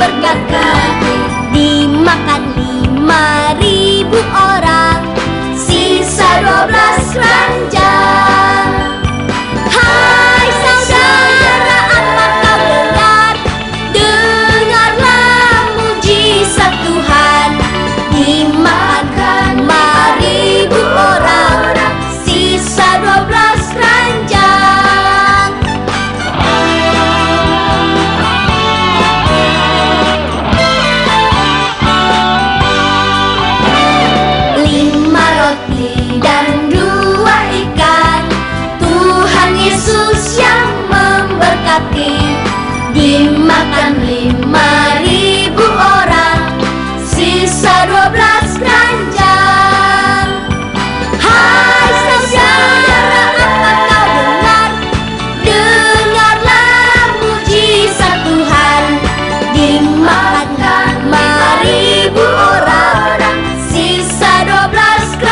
berkat kaki Dimakan lima ribu orang Sisa dua belas keranjang. Hai saudara apa kau dengar Dengarlah mujizat Tuhan. Dimakan lima ribu orang Sisa dua belas keranjang